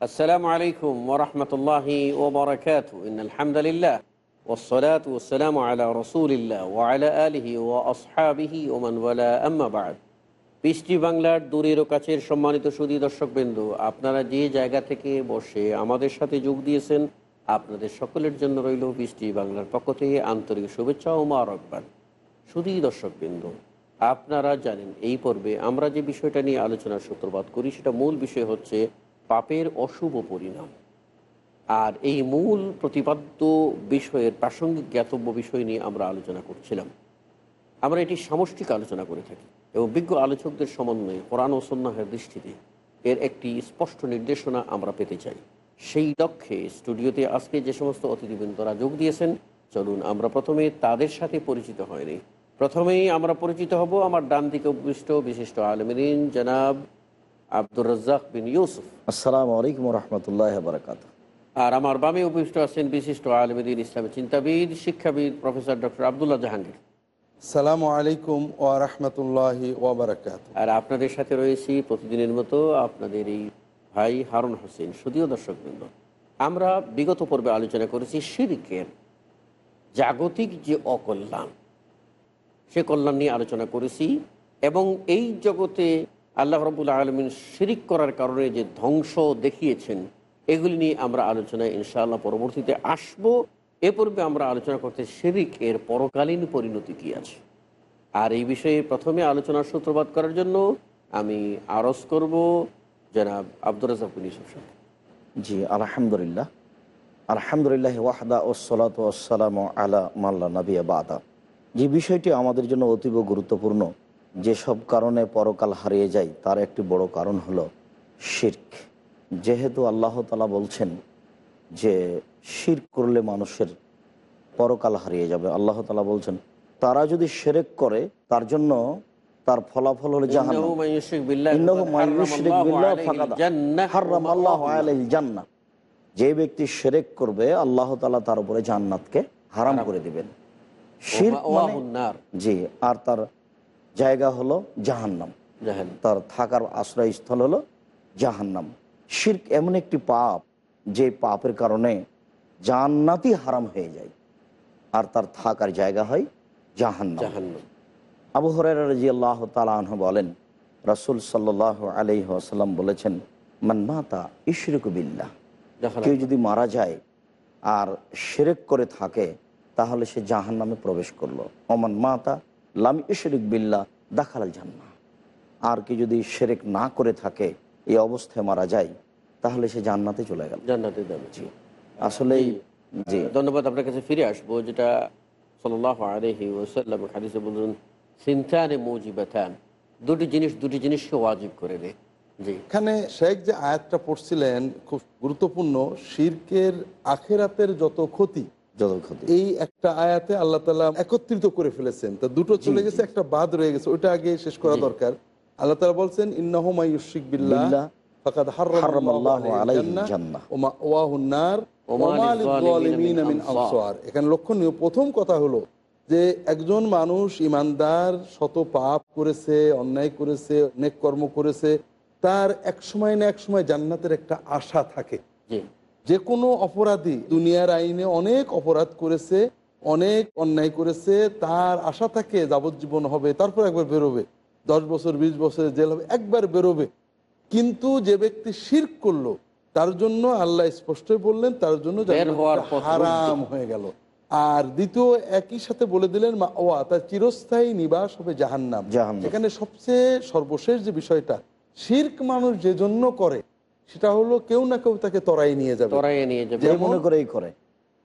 السلام عليكم ورحمة الله وبركاته إن الحمد لله والصلاة والسلام على رسول الله وعلى آله وأصحابه ومن ولا أما بعد বৃষ্টি বাংলার দূরের ও কাছের সম্মানিত সুদী দর্শকবৃন্দ আপনারা যে জায়গা থেকে বসে আমাদের সাথে যোগ দিয়েছেন আপনাদের সকলের জন্য রইল বৃষ্টি বাংলার পক্ষ থেকে আন্তরিক শুভেচ্ছা ও মারকবাদ সুদী দর্শকবৃন্দ আপনারা জানেন এই পর্বে আমরা যে বিষয়টা নিয়ে আলোচনার সূত্রপাত করি সেটা মূল বিষয় হচ্ছে পাপের অশুভ পরিণাম। আর এই মূল প্রতিপাদ্য বিষয়ের প্রাসঙ্গিক জ্ঞাতব্য বিষয় নিয়ে আমরা আলোচনা করছিলাম। আমরা এটি সামষ্টিক আলোচনা করে থাকি এবং বিজ্ঞ আলোচকদের সমন্বয়ে কোরআন ও সন্ন্যাহের দৃষ্টিতে এর একটি স্পষ্ট নির্দেশনা আমরা পেতে চাই। সেই লক্ষ্যে স্টুডিওতে আজকে যে সমস্ত অতিথিবৃন্দরা যোগ দিয়েছেন, চলুন আমরা প্রথমে তাদের সাথে পরিচিত হয়নি। প্রথমেই আমরা পরিচিত হব আমার ডান দিকে উপবিষ্ট বিশিষ্ট আলমিন জনাব আব্দুর রাজ্জাক বিন ইউসুফ। আসসালামু আলাইকুম রহমতুল্লাহ বারকাত আর আমার বামে উপবিষ্ট আছেন বিশিষ্ট আলমদিন ইসলামী চিন্তাবিদ শিক্ষাবিদ প্রফেসর ডক্টর আবদুল্লাহ জাহাঙ্গীর। সালামু আলাইকুম ওয়া রাহমাতুল্লাহি ওয়া বারাকাতুহু। আর আপনাদের সাথে রয়েছি প্রতিদিনের মতো আপনাদের এই ভাই হারুন হোসেন শুধুও দর্শকবৃন্দ। আমরা বিগত পর্বে আলোচনা করেছি শিরিকের জাগতিক যে অকল্যাণ সে কল্যাণ নিয়ে আলোচনা করেছি এবং এই জগতে আল্লাহ রবুল্লা আলমিন শিরিক করার কারণে যে ধ্বংস দেখিয়েছেন, এগুলি নিয়ে আমরা আলোচনায় ইনশাআল্লাহ পরবর্তীতে আসব। এ পূর্বে আমরা আলোচনা করতে শিরিক এর পরকালীন পরিণতি কী আছে? আর এই বিষয়ে প্রথমে আলোচনার সূত্রপাত করার জন্য আমি আরজ করব জনাব আব্দুর। জি, আলহামদুলিল্লাহ। আলহামদুলিল্লাহ ওয়াহদা ওসলাত ওসালাম আলা মাল্লা নবী বাদা। যে বিষয়টি আমাদের জন্য অতীব গুরুত্বপূর্ণ যেসব কারণে পরকাল হারিয়ে যায় তার একটি বড় কারণ হলো শির্ক। যেহেতু আল্লাহ তালা বলছেন যে শির করলে মানুষের পরকাল হারিয়ে যাবে। আল্লাহ তালা বলছেন তারা যদি সেরেক করে তার জন্য তার ফলাফল হলো জান্নাহ। যে ব্যক্তি শিরক করবে আল্লাহ তালা তার উপরে জান্নাতকে হারাম করে দিবেন। মানে জি আর তার জায়গা হলো জাহান্নাম। তার থাকার আশ্রয়স্থল হলো জাহান্নাম। শির্ক এমন একটি পাপ যে পাপের কারণে জান্নাতি হারাম হয়ে যায়। আর তার থাকার জায়গা হয় জাহান্নাম। জাহান্নাম। আবু হরাই রাজি আল্লাহ তালাহ বলেন রাসুল সাল্লাহ আলি আসাল্লাম বলেছেন মান মাতা জাহান্নাম। কেউ যদি মারা যায় আর সেরেক করে থাকে তাহলে সে জাহান নামে প্রবেশ করল। অমান মাতা লাম ইশরিক বিল্লা দাখালাল জান্না আর কি যদি সেরেক না করে থাকে এই অবস্থায় মারা যায় তাহলে সে জান্নাতে চলে গেল। জান্নাতে যাবে। জি। আসলেই জি। ধন্যবাদ আপনার কাছে ফিরে আসব যেটা সাল্লাহ আলহি ওসাল্লাম হাদিসে বললেন সিনতানে মৌজিবাতান। দুটি জিনিস দুটি জিনিসকে ওয়াজিব করে দেয় জি। এখানে শেখ যে আয়াতটা পড়ছিলেন খুব গুরুত্বপূর্ণ শিরকের আখেরাতের যত ক্ষতি এই একটা আয়াতে আল্লাহ তালা একত্রিত করে ফেলেছেন। তা দুটো চলে গেছে একটা বাদ রয়ে গেছে ওইটা আগে শেষ করা দরকার। আল্লাহ তালা বলছেন ইন্নাহমাইশিক বিল্লাহ ফাকাদ। এখানে লক্ষণীয় প্রথম কথা হলো যে একজন মানুষ ইমানদার শত পাপ করেছে অন্যায় করেছে অনেক কর্ম করেছে তার এক সময় না এক সময় জান্নাতের একটা আশা থাকে। জি। যে কোনো অপরাধী দুনিয়ার আইনে অনেক অপরাধ করেছে অনেক অন্যায় করেছে তার আশা থাকে যাবজ্জীবন হবে তারপর একবার বেরোবে। দশ বছর বিশ বছরের জেল হবে একবার বেরোবে। কিন্তু যে ব্যক্তি শির্ক করল তার জন্য আল্লাহ স্পষ্ট বললেন তার জন্য হারাম হয়ে গেল। আর দ্বিতীয় একই সাথে বলে দিলেন মা ওয়া তার চিরস্থায়ী নিবাস হবে জাহান্নাম। জাহান্নাম। এখানে সবচেয়ে সর্বশেষ যে বিষয়টা শির্ক মানুষ যে জন্য করে সেটা হলো কেউ না কেউ তাকে তরাই নিয়ে যাবে। তোরাইয়ে নিয়ে যাবে। যে মনে করেই করে।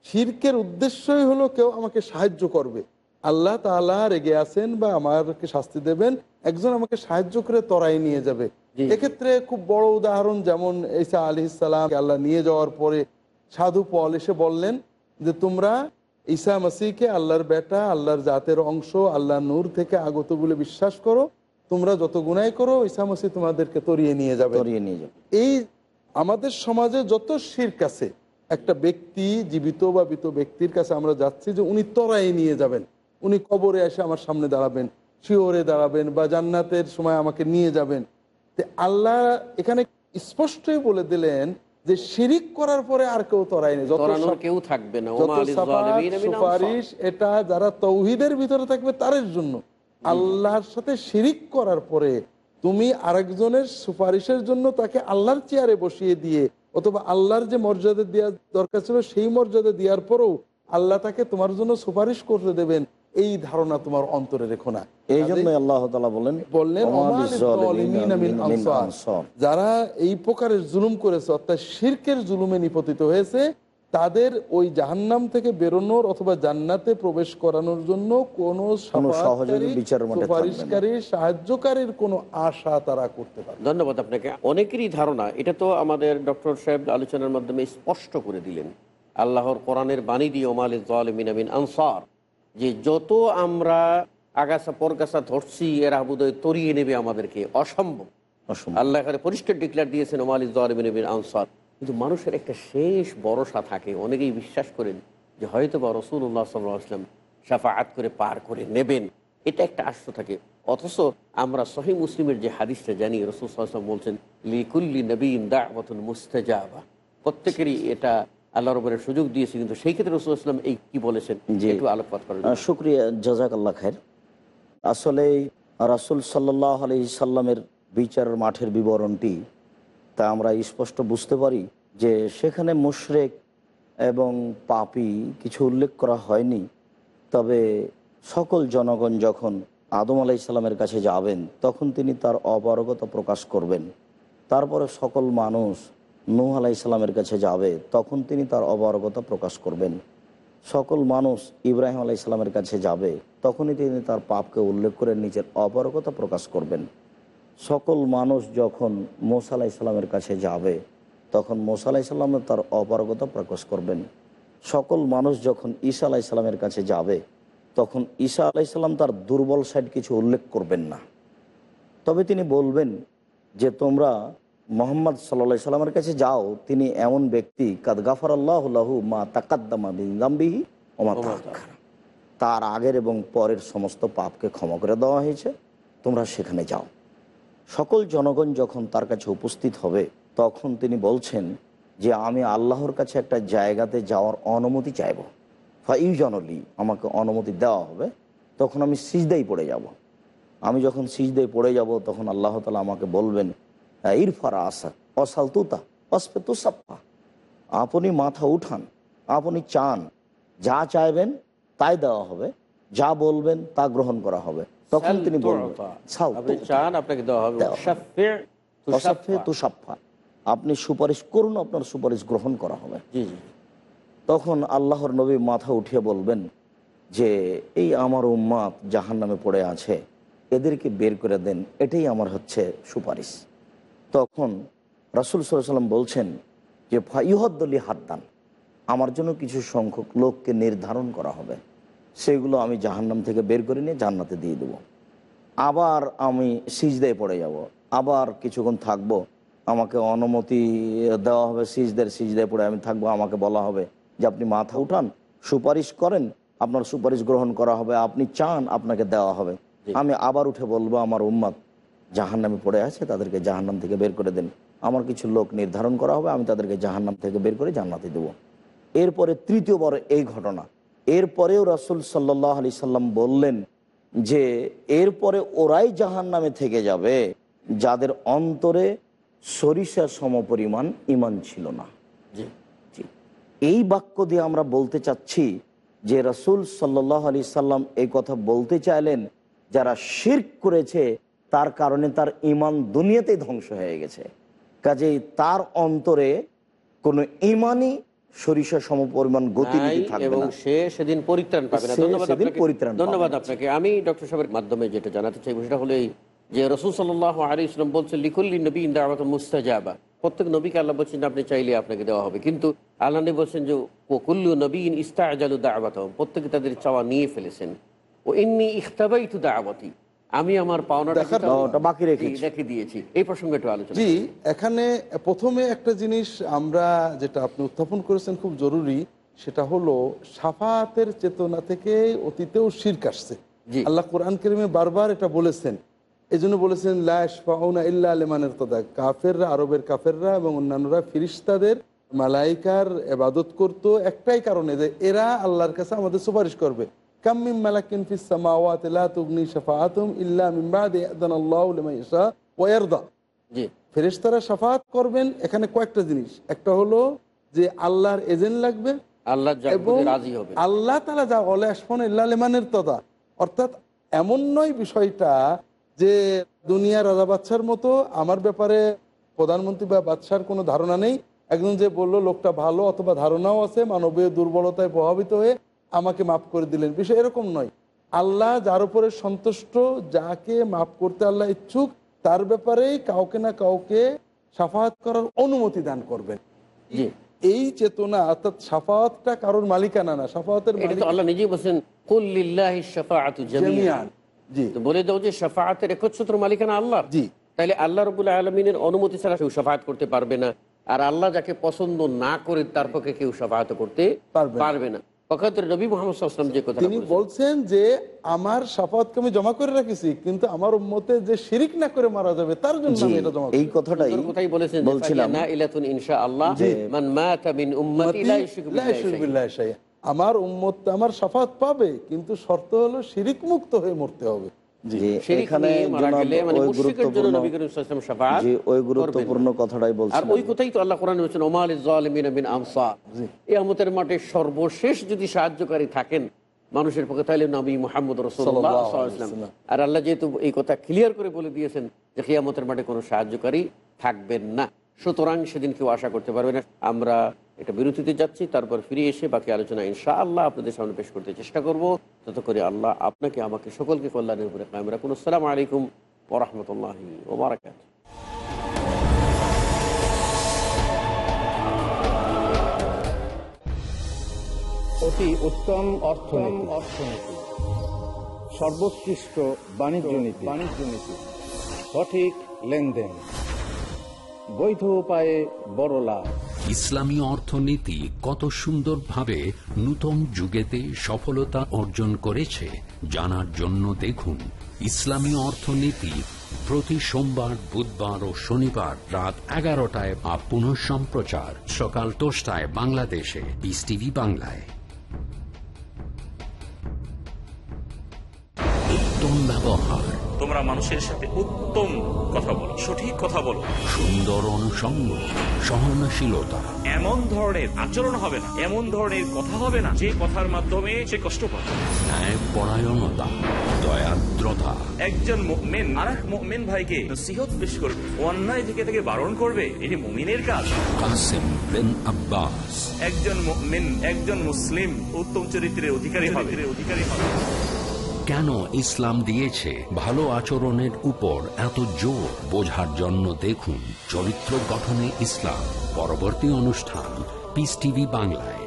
শির্কের উদ্দেশ্যই হলো কেউ আমাকে সাহায্য করবে। আল্লাহ তাআলা রেগে আছেন বা আমাকে শাস্তি দেবেন একজন আমাকে সাহায্য করে তরাই নিয়ে যাবে। এক্ষেত্রে খুব বড় উদাহরণ যেমন ঈসা আলী ইসালাম আল্লাহ নিয়ে যাওয়ার পরে সাধু পল এসে বললেন যে তোমরা ঈসা মাসিকে আল্লাহর বেটা আল্লাহর জাতের অংশ আল্লাহ নূর থেকে আগত বলে বিশ্বাস করো। তোমরা যত গুনাই করো ঈসা মাসি তোমাদেরকে তরিয়ে নিয়ে যাবে। তরিয়ে নিয়ে যাবে। এই আমাদের সমাজে যত শির্ক আছে একটা ব্যক্তি জীবিত বা মৃত ব্যক্তির কাছে আমরা যাচ্ছি যে উনি তরাই নিয়ে যাবেন। উনি কবরে এসে আমার সামনে দাঁড়াবেন শিওরে দাঁড়াবেন বা জান্নাতের সময় আমাকে নিয়ে যাবেন। তে আল্লাহ এখানে স্পষ্টই বলে দিলেন যে শিরিক করার পরে আর কেউ তরাই নেই। কেউ থাকবে না। সুপারিশ এটা যারা তৌহিদের ভিতরে থাকবে তাদের জন্য। আল্লাহর সাথে শিরিক করার পরে তুমি আরেকজনের সুপারিশের জন্য তাকে আল্লাহর চেয়ারে বসিয়ে দিয়ে অথবা আল্লাহর যে মর্যাদা দেওয়ার দরকার ছিল সেই মর্যাদা দেওয়ার পরেও আল্লাহ তাকে তোমার জন্য সুপারিশ করতে দেবেন। এই ধারণা তোমার অন্তরে রেখো না। এই জন্য আল্লাহ বলেন বললেন। যারা এই প্রকারের জুলুম করেছে অর্থাৎ শিরকের জুলুমে নিপতিত হয়েছে তাদের ওই জাহান্নাম থেকে বেরোনোর অথবা জান্নাতে প্রবেশ করানোর জন্য কোনো সুপারিশকারী সাহায্যকারীর কোনো আশা তারা করতে পারে ধন্যবাদ আপনাকে। অনেকেরই ধারণা এটা তো আমাদের ডক্টর সাহেব আলোচনার মাধ্যমে স্পষ্ট করে দিলেন। আল্লাহর কোরআনের বাণী দিয়ে ওমাল মিনামিন আনসার যে যত আমরা আগাছা পরগাছা ধরছি এরা বোধহয় তরিয়ে নেবে আমাদেরকে। অসম্ভব। অসম্ভব। আল্লাহ এখানে পরিষ্কার ডিক্লেয়ার দিয়েছেন ওমাল ইসমিন আনসার কিন্তু মানুষের একটা শেষ ভরসা থাকে। অনেকেই বিশ্বাস করেন যে হয়তো বা রসুল্লাহ সাল্লাহ আসলাম সাফাআত করে পার করে নেবেন। এটা একটা আশ্ব থাকে। অথচ আমরা সহি মুসলিমের যে হাদিসটা জানি রসুল সাল্লাম বলছেন লিকুল্লি নবীন দা দাওয়াতুল মুস্তাজাবা। প্রত্যেকেরই এটা আল্লাহ রবের সুযোগ দিয়েছে কিন্তু সেই ক্ষেত্রে রসুল আসলাম এই কি বলেছেন? জি। একটু আলোকপাত করেন। শুক্রিয়া জাজাক আল্লাহ খায়ের আসলে রাসুল সাল্লাহ আলি সাল্লামের বিচারের মাঠের বিবরণটি তা আমরা স্পষ্ট বুঝতে পারি যে সেখানে মুশরেক এবং পাপি কিছু উল্লেখ করা হয়নি। তবে সকল জনগণ যখন আদম আলাই সাল্লামের কাছে যাবেন, তখন তিনি তার অপারগতা প্রকাশ করবেন। তারপরে সকল মানুষ নূহ আলাই সাল্লামের কাছে যাবে, তখন তিনি তার অপারগতা প্রকাশ করবেন। সকল মানুষ ইব্রাহিম আলাই ইসলামের কাছে যাবে, তখনই তিনি তার পাপকে উল্লেখ করে নিজের অপারগতা প্রকাশ করবেন। সকল মানুষ যখন মোসা আলাহ ইসলামের কাছে যাবে, তখন মোসা আলাহ তার অপারগতা প্রকাশ করবেন। সকল মানুষ যখন ঈসা আলাহ ইসলামের কাছে যাবে, তখন ঈসা আলাহ ইসলাম তার দুর্বল সাইড কিছু উল্লেখ করবেন না। তবে তিনি বলবেন যে, তোমরা মোহাম্মদ সাল্লা সাল্লামের কাছে যাও, তিনি এমন ব্যক্তি, কাদ গাফার আল্লাহু মা তাকাদ্দামা বিনজাম্বিহি ওমা তার আগের এবং পরের সমস্ত পাপকে ক্ষমা করে দেওয়া হয়েছে। তোমরা সেখানে যাও। সকল জনগণ যখন তার কাছে উপস্থিত হবে, তখন তিনি বলছেন যে, আমি আল্লাহর কাছে একটা জায়গাতে যাওয়ার অনুমতি চাইব। ফাইউ জনলি আমাকে অনুমতি দেওয়া হবে। তখন আমি সিজদাই পড়ে যাব। আমি যখন সিজদাই পড়ে যাব, তখন আল্লাহ তালা আমাকে বলবেন ইরফারা আসা অসাল তুতা অসপে তুসাপ্পা আপনি মাথা উঠান, আপনি চান, যা চাইবেন তাই দেওয়া হবে, যা বলবেন তা গ্রহণ করা হবে। তখন তিনি আপনি সুপারিশ করুন আপনার সুপারিশ গ্রহণ করা হবে। তখন আল্লাহর নবী মাথা উঠিয়ে বলবেন যে এই আমার উম্মাদ জাহান নামে পড়ে আছে এদেরকে বের করে দেন। এটাই আমার হচ্ছে সুপারিশ। তখন রাসুল সাল্লাম বলছেন যে ফাইহদ্দলি হাদ্দান আমার জন্য কিছু সংখ্যক লোককে নির্ধারণ করা হবে। সেগুলো আমি জাহান্নাম থেকে বের করে নিয়ে জান্নাতে দিয়ে দেবো। আবার আমি সিজদায় পড়ে যাব। আবার কিছুক্ষণ থাকব। আমাকে অনুমতি দেওয়া হবে সিজদের সিজদায় পড়ে আমি থাকব। আমাকে বলা হবে যে আপনি মাথা উঠান সুপারিশ করেন আপনার সুপারিশ গ্রহণ করা হবে আপনি চান আপনাকে দেওয়া হবে। আমি আবার উঠে বলব আমার উম্মাদ জাহান্নামে পড়ে আছে তাদেরকে জাহান্নাম থেকে বের করে দেন। আমার কিছু লোক নির্ধারণ করা হবে আমি তাদেরকে জাহান্নাম থেকে বের করে জান্নাতে দেবো। এরপরে তৃতীয়বার এই ঘটনা। এরপরেও রাসুল সাল্লাহ আলি সাল্লাম বললেন যে এরপরে ওরাই জাহান নামে থেকে যাবে যাদের অন্তরে সরিষা সমপরিমাণ ইমান ছিল না। এই বাক্য দিয়ে আমরা বলতে চাচ্ছি যে রাসুল সাল্লাহ আলি সাল্লাম এই কথা বলতে চাইলেন যারা শির্ক করেছে তার কারণে তার ইমান দুনিয়াতেই ধ্বংস হয়ে গেছে। কাজেই তার অন্তরে কোনো ইমানই সরিষা সমপরিমাণ নাই থাকবে এবং সে সেদিন পরিত্রাণ পাবে না। ধন্যবাদ আপনাকে। ধন্যবাদ আপনাকে। আমি ডক্টর সাহেবের মাধ্যমে যেটা জানাতে চাই সেটা হলো এই যে রসুল সাল্লাহ আলী ইসলাম বলছেন লিকুল্লি নবী ইন্দাওয়াত মুস্তাজাবা। প্রত্যেক নবীকে আল্লাহ বলছেন আপনি চাইলে আপনাকে দেওয়া হবে। কিন্তু আল্লাহ নবী বলছেন যে কুল্লু নবীন ইস্তাজালু দাওয়াত প্রত্যেকে তাদের চাওয়া নিয়ে ফেলেছেন। ও ইন্নি ইখতাবাই তু দাওয়াতি। আমি আমার পাওনাটা বাকি রেখেছি। রেখে দিয়েছি। এই প্রসঙ্গে একটু আলোচনা জি এখানে প্রথমে একটা জিনিস আমরা যেটা আপনি উত্থাপন করেছেন খুব জরুরি সেটা হলো সাফাতের চেতনা থেকে অতীতেও শির্ক আসছে। আল্লাহ কোরআন কেরিমে বারবার এটা বলেছেন। এই জন্য বলেছেন লাশ পাউনা ইল্লা আলেমানের তদা কাফেররা আরবের কাফেররা এবং অন্যান্যরা ফিরিস্তাদের মালাইকার এবাদত করতো একটাই কারণে যে এরা আল্লাহর কাছে আমাদের সুপারিশ করবে। কাম্মিম মালাকিন ফিস সামাওয়াতি লা তুগনি শাফাআতুম ইল্লা মিন বাদি আযানাল্লাহু লিমান ইয়াশা ওয়া ইয়ারদা জি। ফেরেশতারা সাফাত করবেন এখানে কয়েকটা জিনিস। একটা হলো যে আল্লাহর এজেন্ট লাগবে আল্লাহ এবং আল্লাহ তালা যা বলে আসফন ইল্লালেমানের তদা। অর্থাৎ এমন নয় বিষয়টা যে দুনিয়া রাজা বাচ্চার মতো আমার ব্যাপারে প্রধানমন্ত্রী বা বাদশার কোনো ধারণা নেই। একজন যে বলল লোকটা ভালো অথবা ধারণাও আছে মানবীয় দুর্বলতায় প্রভাবিত হয়ে আমাকে মাফ করে দিলেন। বিষয় এরকম নয়। আল্লাহ যার উপরে সন্তুষ্ট যাকে মাফ করতে আল্লাহ ইচ্ছুক তার ব্যাপারেই কাউকে না কাউকে সাফাহাত করার অনুমতি দান করবেন। এই চেতনা অর্থাৎ সাফাওয়াতটা কারোর মালিকানা না মালিক আল্লাহ নিজেই বলছেন জি। বলে দাও যে শাফাআতের একচ্ছত্র মালিকানা আল্লাহ জি। তাইলে আল্লাহ রবুল আলমিনের অনুমতি ছাড়া কেউ সাফাত করতে পারবে না। আর আল্লাহ যাকে পছন্দ না করে তার পক্ষে কেউ সাফাত করতে পারবে না। নবী যে কথা তিনি বলছেন। যে আমার আমি জমা করে রাখেছি? কিন্তু আমার উম্মতে যে শিরিক না করে মারা যাবে তার জন্য আমি এটা জমা এই কথাটাই কথাই বলেছেন মান মাতা মিন উম্মতি লা ইউশরিকু। বিল্লাহি শাইআ। আমার উম্মত আমার সাফাত পাবে কিন্তু শর্ত হলো শিরিক মুক্ত হয়ে মরতে হবে। মানে সর্বশেষ যদি সাহায্যকারী থাকেন মানুষের পক্ষে তাহলে নবী মুহাম্মদ। ওয়াসাল্লাম। আর আল্লাহ যেহেতু এই কথা ক্লিয়ার করে বলে দিয়েছেন যে কিয়ামতের মাঠে কোনো সাহায্যকারী থাকবেন না। সুতরাং সেদিন কেউ আশা করতে পারবে না। আমরা এটা বিরতিতে যাচ্ছি, তারপর ফিরে এসে বাকি আলোচনা ইনশা আল্লাহ আপনাদের সামনে পেশ করতে চেষ্টা করব। তত করে আল্লাহ আপনাকে, আমাকে সকলকে কল্যাণের উপরে কায়েম রাখুন। আসসালামু আলাইকুম ওরহমতুল্লাহি অতি উত্তম অর্থনীতি। বাণিজ্য বাণিজ্য সঠিক লেনদেন। বৈধ উপায়ে বড় লাভ। ইসলামী অর্থনীতি কত সুন্দরভাবে নূতন যুগেতে সফলতা অর্জন করেছে, জানার জন্য দেখুন ইসলামী অর্থনীতি প্রতি সোমবার, বুধবার ও শনিবার রাত এগারোটায় বা পুনঃ সম্প্রচার সকাল দশটায় বাংলাদেশে। বিস টিভি বাংলায়। ব্যবহার তোমরা মানুষের সাথে উত্তম কথা বলো সঠিক কথা বলো। সুন্দর অনুষঙ্গ সহনশীলতা। এমন ধরনের আচরণ হবে না এমন ধরনের কথা হবে না যে কথার মাধ্যমে সে কষ্ট পাবে। ন্যায় পরায়ণতা দয়াদ্রতা। একজন মেন আর এক মেন ভাইকে নসিহত পেশ করবে অন্যায় থেকে বারণ করবে এটি মুমিনের কাজ। কাসেম বিন আব্বাস। একজন মেন একজন মুসলিম উত্তম চরিত্রের অধিকারী হবে। অধিকারী হবে। কেন ইসলাম দিয়েছে ভালো আচরণের উপর এত জোর? বোঝার জন্য দেখুন চরিত্র গঠনে ইসলাম। পরবর্তী অনুষ্ঠান পিস টিভি বাংলায়।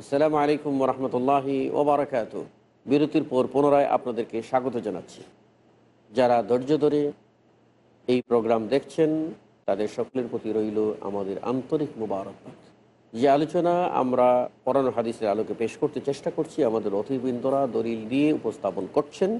আসসালামু আলাইকুম রহমতুল্লাহি ওবরাকাত বিরতির পর পুনরায় আপনাদেরকে স্বাগত জানাচ্ছি। যারা ধৈর্য ধরে এই প্রোগ্রাম দেখছেন, তাদের সকলের প্রতি রইল আমাদের আন্তরিক মুবারকবাদ। যে আলোচনা আমরা পরান হাদিসের আলোকে পেশ করতে চেষ্টা করছি, আমাদের অতিবৃন্দরা দলিল দিয়ে উপস্থাপন করছেন,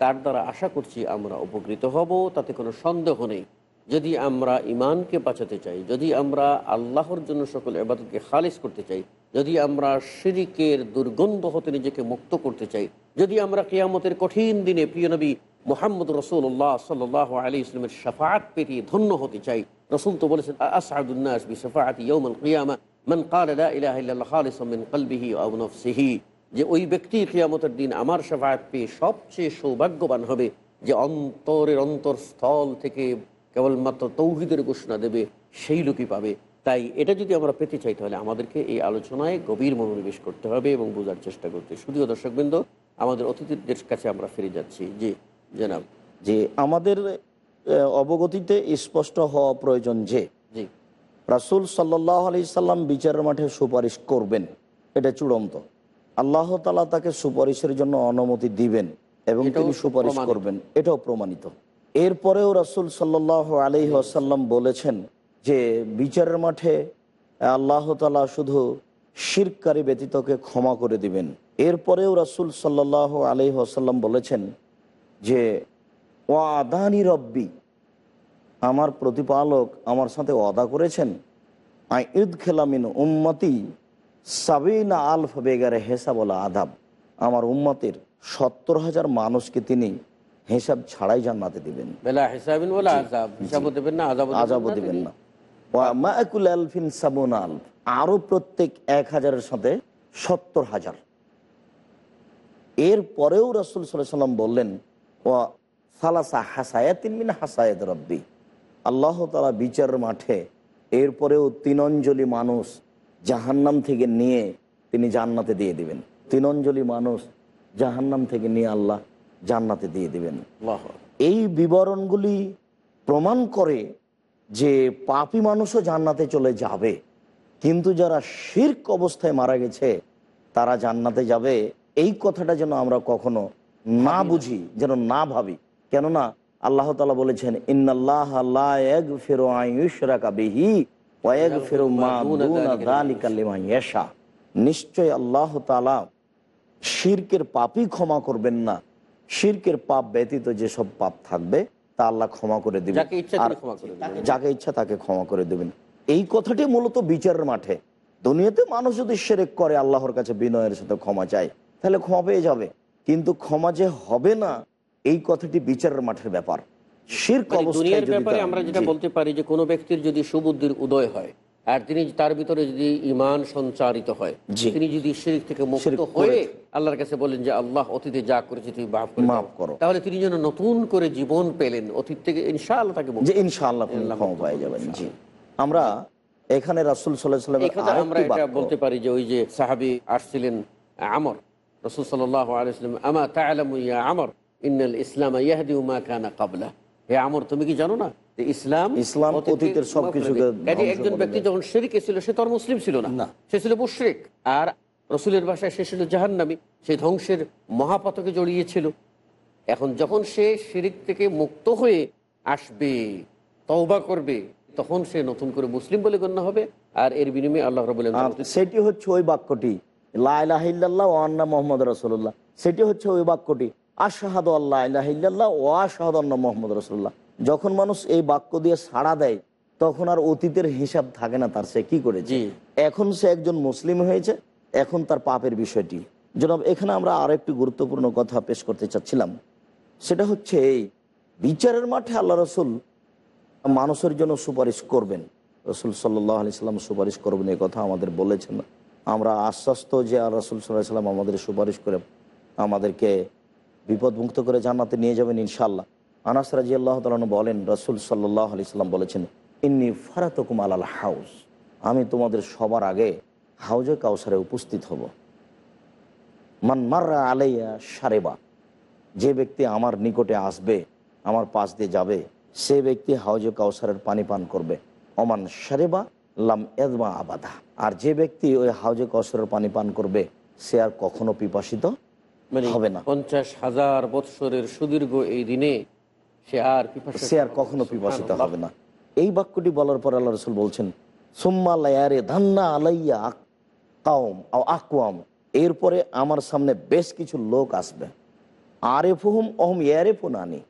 তার দ্বারা আশা করছি আমরা উপকৃত হব, তাতে কোনো সন্দেহ নেই। যদি আমরা ইমানকে বাঁচাতে চাই, যদি আমরা আল্লাহর জন্য সকল এবাদতকে খালিজ করতে চাই, যদি আমরা শিরিকের দুর্গন্ধ হতে নিজেকে মুক্ত করতে চাই, যদি আমরা কেয়ামতের কঠিন দিনে প্রিয় নবী মোহাম্মদ রসুল্লাহ সাল্লাহ আলী ইসলামের সাফাত পেটিয়ে ধন্য হতে চাই। রসুল তো বলেছেন বি যে ওই ব্যক্তি কিয়ামতের দিন আমার সাফাত পেয়ে সবচেয়ে সৌভাগ্যবান হবে যে অন্তরের অন্তরস্থল থেকে কেবলমাত্র তৌহিদের ঘোষণা দেবে, সেই লোকই পাবে। তাই এটা যদি আমরা পেতে চাই, তাহলে আমাদেরকে এই আলোচনায় গভীর মনোনিবেশ করতে হবে এবং বোঝার চেষ্টা করতে শুধুও দর্শকবৃন্দ, আমাদের অতিথিদের কাছে আমরা ফিরে যাচ্ছি জি জানাব। যে আমাদের অবগতিতে স্পষ্ট হওয়া প্রয়োজন যে রাসুল সাল্লাহ আলি সাল্লাম বিচারের মাঠে সুপারিশ করবেন এটা চূড়ান্ত। আল্লাহ তালা তাকে সুপারিশের জন্য অনুমতি দিবেন এবং তিনি সুপারিশ করবেন এটাও প্রমাণিত। এরপরেও রাসুল সাল্লাহ আলি আসাল্লাম বলেছেন যে বিচারের মাঠে আল্লাহ তালা শুধু শিরকারী ব্যতীতকে ক্ষমা করে দিবেন। এরপরেও রাসুল সাল্লাহ আলি আসাল্লাম বলেছেন যে ও আদানি রব্বি আমার প্রতিপালক আমার সাথে ওয়াদা করেছেন আই ঈদ খেলামিন উম্মতি সাবিনা আলফ বেগারে হেসাবলা আদাব। আমার উম্মতের সত্তর হাজার মানুষকে তিনি হিসাব ছাড়াই জান্নাতে দিবেন। বলে দেবেন না আজাবও দিবেন না ওয়া মাকুল আলফিন সাবুন আলফ আরও প্রত্যেক এক হাজারের সাথে সত্তর হাজার। এর পরেও রসুল সাল্লাম বললেন ও সালাসা হাসায়াতিন মিন হাসায়াত রব্বি। আল্লাহ তালা বিচারের মাঠে এরপরেও তিনঞ্জলি মানুষ জাহান্নাম থেকে নিয়ে তিনি জান্নাতে দিয়ে দিবেন। তিনঞ্জলি মানুষ জাহান্নাম থেকে নিয়ে আল্লাহ জান্নাতে দিয়ে দিবেন। আল্লাহ এই বিবরণগুলি প্রমাণ করে যে পাপি মানুষও জান্নাতে চলে যাবে কিন্তু যারা শির্ক অবস্থায় মারা গেছে তারা জান্নাতে যাবে। এই কথাটা যেন আমরা কখনো না বুঝি যেন না ভাবি। কেননা আল্লাহ তালা বলেছেন নিশ্চয় আল্লাহ তাআলা শিরকের পাপই ক্ষমা করবেন না। শিরকের পাপ ব্যতীত যেসব পাপ থাকবে তা আল্লাহ ক্ষমা করে দিবেন। যাকে ইচ্ছা আর ক্ষমা করে দেবেন। যাকে ইচ্ছা তাকে ক্ষমা করে দেবেন। এই কথাটি মূলত বিচারের মাঠে। দুনিয়াতে মানুষ যদি সেরেক করে আল্লাহর কাছে বিনয়ের সাথে ক্ষমা চায় তাহলে ক্ষমা পেয়ে যাবে। কিন্তু ক্ষমা যে হবে না এই কথাটি বিচারের মাঠের ব্যাপার। মানে দুনিয়ার ব্যাপারে আমরা যেটা বলতে পারি যে কোনো ব্যক্তির যদি সুবুদ্ধির উদয় হয় আর তিনি তার ভিতরে যদি ইমান সঞ্চারিত হয় তিনি যদি শিরিক থেকে মুক্ত হয়ে আল্লাহর কাছে বলেন যে আল্লাহ অতীতে যা করেছে তুমি মাফ করে মাফ করো। তাহলে তিনি যেন নতুন করে জীবন পেলেন অতীত থেকে ইনশাআল্লাহ তাকে যে ইনশাআল্লাহ পেয়ে যাবেন জি। আমরা এখানে রাসুল সাল্লাহ এই আমরা এটা বলতে পারি যে ওই যে সাহাবি আসছিলেন আমর রসুল সাল্লাহ আমা ইয়া আমর? ইন্নাল ইসলাম ইয়াহদি মা কানা কাবলা হে আমর তুমি কি জানো না ইসলাম ইসলাম অতীতের সবকিছুকে একজন ব্যক্তি যখন শিরিকে ছিল সে তো আর মুসলিম ছিল না। সে ছিল মুশরিক। আর রসুলের ভাষায় সে ছিল জাহান্নামী। সেই ধ্বংসের মহাপথকে জড়িয়েছিল। এখন যখন সে শিরিক থেকে মুক্ত হয়ে আসবে তওবা করবে তখন সে নতুন করে মুসলিম বলে গণ্য হবে। আর এর বিনিময়ে আল্লাহ রবুল্লাহ সেটি হচ্ছে ওই বাক্যটি লাইলাহিল্লাহ ও আন্না মোহাম্মদ রসুল্লাহ সেটি হচ্ছে ওই বাক্যটি আশাহাদ আল্লাহ ইলাহিল্লাহ ও আশাহাদ আন্না মোহাম্মদ রসুল্লাহ যখন মানুষ এই বাক্য দিয়ে সাড়া দেয় তখন আর অতীতের হিসাব থাকে না তার সে কি করেছে? জি। এখন সে একজন মুসলিম হয়েছে এখন তার পাপের বিষয়টি। জনাব এখানে আমরা আরও একটি গুরুত্বপূর্ণ কথা পেশ করতে চাচ্ছিলাম। সেটা হচ্ছে এই বিচারের মাঠে আল্লাহ রসুল মানুষের জন্য সুপারিশ করবেন। রসুল সাল্লাহ আলি সাল্লাম সুপারিশ করবেন এই কথা আমাদের বলেছেন। আমরা আশ্বস্ত যে আর রসুল সাল্লাম আমাদের সুপারিশ করে আমাদেরকে বিপদমুক্ত করে জান্নাতে নিয়ে যাবেন ইনশাল্লাহ আনাস রাজি আল্লাহ তালন বলেন, রসুল সাল্লাহ আলি সাল্লাম বলেছেন, ইন্নি ফারাতকুম আলাল হাউস আমি তোমাদের সবার আগে হাউজে কাউসারে উপস্থিত হব। মান মাররা আলাইয়া সারেবা যে ব্যক্তি আমার নিকটে আসবে, আমার পাশ দিয়ে যাবে, সে ব্যক্তি হাউজে কাউসারের পানি পান করবে। অমান সারেবা লাম এদমা আবাদা। আর যে ব্যক্তি ওই হাউজে কসরের পানি পান করবে সে আর কখনো পিপাসিত মানে হবে না। পঞ্চাশ হাজার বৎসরের সুদীর্ঘ এই দিনে সে আর সে আর কখনো পিপাসিত হবে না। এই বাক্যটি বলার পর আল্লাহ রসুল বলছেন সুম্মা লায়ারে ধান্না আলাইয়া কাউম আকুয়াম এরপরে আমার সামনে বেশ কিছু লোক আসবে। আরে ফুহুম অহম ইয়ারে ফুনানি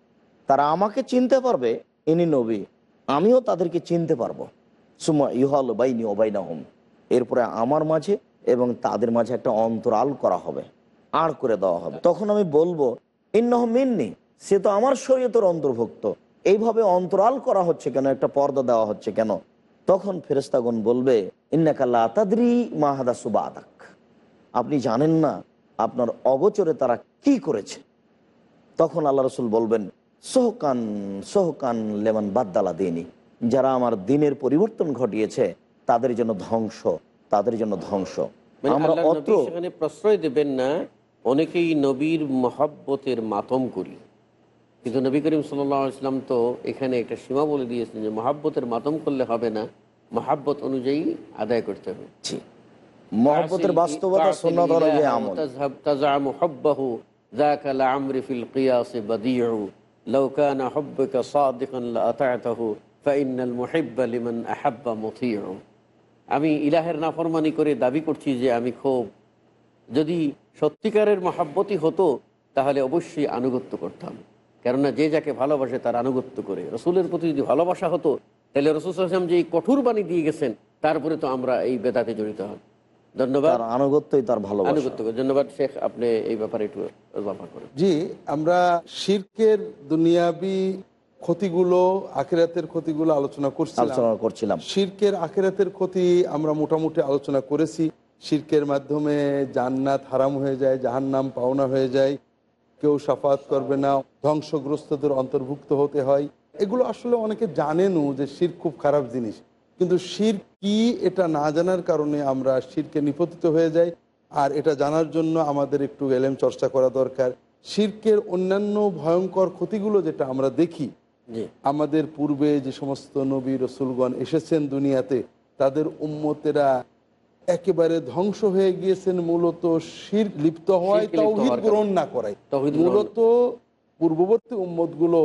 তারা আমাকে চিনতে পারবে ইনি নবী। আমিও তাদেরকে চিনতে পারব। সুম্মা ইহল বাইনি ওবাইনা হোম এরপরে আমার মাঝে এবং তাদের মাঝে একটা অন্তরাল করা হবে, আড় করে দেওয়া হবে। তখন আমি বলব ইন্নহ মিন্নি, সে তো আমার শরীয়তের অন্তর্ভুক্ত। এইভাবে অন্তরাল করা হচ্ছে কেন? একটা পর্দা দেওয়া হচ্ছে কেন? তখন ফেরেস্তাগণ বলবে ইন্নাকাল্লা তাদরি মাহাদা সুবাদাক। আপনি জানেন না আপনার অগোচরে তারা কি করেছে। তখন আল্লাহ রসুল বলবেন, সোহকান সোহকান লেমন বাদ্দালা দিনই যারা আমার দিনের পরিবর্তন ঘটিয়েছে তাদের জন্য ধ্বংস তাদের জন্য ধ্বংস। মানে আমরা সেখানে প্রশ্রয় দেবেন না অনেকেই নবীর মহাব্বতের মাতম করি। কিন্তু নবী করিম সাল্লাম তো এখানে একটা সীমা বলে দিয়েছেন যে মহাব্বতের মাতম করলে হবে না মহাব্বত অনুযায়ী আদায় করতে হবে। মহাব্বতের বাস্তবতা আমি ইলাহের নাফরমানি করে দাবি করছি যে আমি খুব যদি সত্যিকারের মহাব্বতি হতো তাহলে অবশ্যই আনুগত্য করতাম। কেননা যে যাকে ভালোবাসে তার আনুগত্য করে। রসুলের প্রতি যদি ভালোবাসা হতো তাহলে রসুল আসলাম যে এই কঠোর বাণী দিয়ে গেছেন তারপরে তো আমরা এই বেদাতে জড়িত হন। ধন্যবাদ। আনুগত্য ধন্যবাদ জি আমরা শির্কের দুনিয়াবি ক্ষতিগুলো আখিরাতের ক্ষতিগুলো আলোচনা করছিলাম। আলোচনা করছিলাম। শির্কের আখেরাতের ক্ষতি আমরা মোটামুটি আলোচনা করেছি। শির্কের মাধ্যমে জান্নাত হারাম হয়ে যায় জাহান্নাম পাওনা হয়ে যায়। কেউ সাফাত করবে না ধ্বংসগ্রস্তদের অন্তর্ভুক্ত হতে হয়। এগুলো আসলে অনেকে জানেনও যে শির খুব খারাপ জিনিস। কিন্তু শির কি এটা না জানার কারণে আমরা শিরকে নিপতিত হয়ে যাই। আর এটা জানার জন্য আমাদের একটু এলেম চর্চা করা দরকার। শির্কের অন্যান্য ভয়ঙ্কর ক্ষতিগুলো যেটা আমরা দেখি আমাদের পূর্বে যে সমস্ত নবী রসুলগণ এসেছেন দুনিয়াতে তাদের উম্মতেরা একেবারে ধ্বংস হয়ে গিয়েছেন মূলত শির লিপ্ত হওয়ায় তৌহিদ গ্রহণ না করায়। মূলত পূর্ববর্তী উম্মতগুলো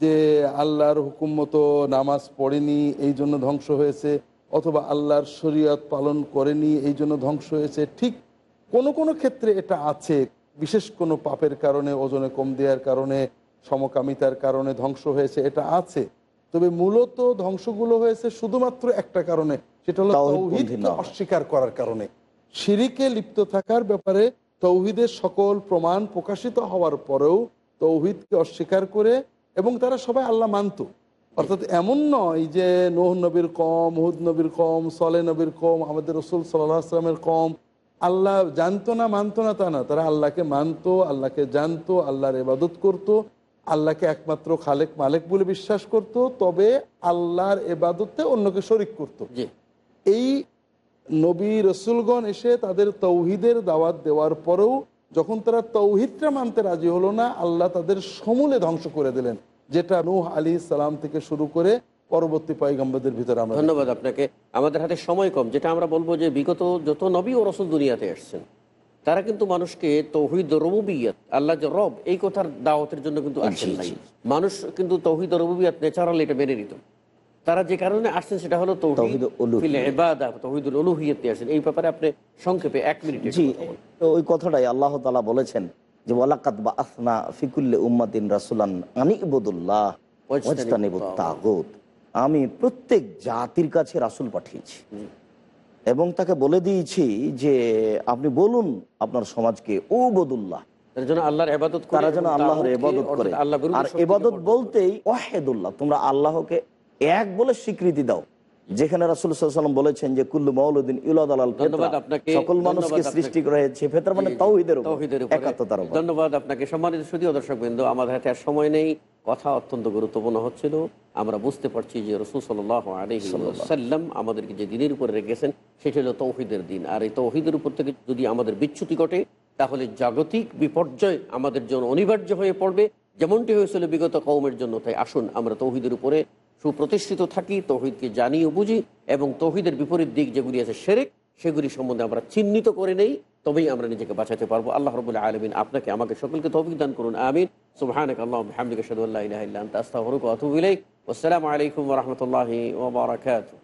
যে আল্লাহর হুকুম মতো নামাজ পড়েনি এই জন্য ধ্বংস হয়েছে অথবা আল্লাহর শরীয়ত পালন করেনি এই জন্য ধ্বংস হয়েছে ঠিক কোনো কোনো ক্ষেত্রে এটা আছে বিশেষ কোনো পাপের কারণে ওজনে কম দেওয়ার কারণে সমকামিতার কারণে ধ্বংস হয়েছে এটা আছে। তবে মূলত ধ্বংসগুলো হয়েছে শুধুমাত্র একটা কারণে সেটা হলো অস্বীকার করার কারণে। শিরিকে লিপ্ত থাকার ব্যাপারে তৌহিদের সকল প্রমাণ প্রকাশিত হওয়ার পরেও তৌহিদকে অস্বীকার করে এবং তারা সবাই আল্লাহ মানত। অর্থাৎ এমন নয় যে নোহ নবীর কম হুদ নবীর কম সলে নবীর কম আমাদের রসুল সাল্লাহ আসলামের কম। আল্লাহ জানতো না মানতো না তা না। তারা আল্লাহকে মানতো আল্লাহকে জানতো আল্লাহর এবাদত করত। আল্লাহকে একমাত্র খালেক মালেক বলে বিশ্বাস করত তবে আল্লাহর এবাদতে অন্যকে শরিক করত। এই নবী রসুলগণ এসে তাদের তৌহিদের দাওয়াত দেওয়ার পরেও যখন তারা তৌহিদটা মানতে রাজি হলো না আল্লাহ তাদের সমূলে ধ্বংস করে দিলেন যেটা নূহ আলী সালাম থেকে শুরু করে পরবর্তী পয়গম্বরদের ভিতরে আমরা ধন্যবাদ আপনাকে। আমাদের হাতে সময় কম যেটা আমরা বলব যে বিগত যত নবী ও রসুল দুনিয়াতে এসছেন তারা কিন্তু মানুষকে তৌহিদ রবুবিয়াত আল্লাহ যে রব এই কথার দাওয়াতের জন্য কিন্তু আসেন নাই। মানুষ কিন্তু তৌহিদ রবুবিয়াত ন্যাচারাল এটা মেনে নিত। তারা যে কারণে আসছেন সেটা হলো তৌহিদুল নিয়ে আসেন। এই ব্যাপারে আপনি সংক্ষেপে এক মিনিট জি তো ওই কথাটাই আল্লাহ তালা বলেছেন যে ওয়ালাকাত বা আসনা ফিকুল্লে উম্মাদিন রাসুলান আনি ইবুদুল্লাহ আমি প্রত্যেক জাতির কাছে রাসুল পাঠিয়েছি। এবং তাকে বলে দিয়েছি যে আপনি বলুন আপনার সমাজকে ও বদুল্লাহ। তার আল্লাহর যেন এবাদত করে। আর এবাদত বলতেই ওয়াহেদুল্লাহ তোমরা আল্লাহকে এক বলে স্বীকৃতি দাও। যেখানে রাসুল্লাহাম বলেছেন যে কুল্লু মৌলুদ্দিন ইউলাদ সকল মানুষকে সৃষ্টি হয়েছে ফেতরা মানে তাওহিদের। একাত্মতার ধন্যবাদ আপনাকে। সম্মানিত সুদীয় দর্শক বিন্দু আমাদের হাতে আর সময় নেই। কথা অত্যন্ত গুরুত্বপূর্ণ হচ্ছিল। আমরা বুঝতে পারছি যে রসুল সাল্লাহ আলহিসাল্লাম আমাদেরকে যে দিনের উপরে রেখেছেন সেটা হলো তৌহিদের দিন। আর এই তৌহিদের উপর থেকে যদি আমাদের বিচ্যুতি ঘটে তাহলে জাগতিক বিপর্যয় আমাদের জন্য অনিবার্য হয়ে পড়বে। যেমনটি হয়েছিল বিগত কৌমের জন্য। তাই আসুন আমরা তৌহিদের উপরে সুপ্রতিষ্ঠিত থাকি, তৌহিদকে জানি ও বুঝি এবং তৌহিদের বিপরীত দিক যেগুলি আছে সেরেক সেগুলি সম্বন্ধে আমরা চিহ্নিত করে নেই, তবেই আমরা নিজেকে বাঁচাতে পারব। আল্লাহ রবুল্লা আলমিন আপনাকে, আমাকে সকলকে তৌফিক দান করুন, আমিন। সুবহানাক আল্লাহ আসসালামু আলাইকুম রহমতুল্লাহ ওয়া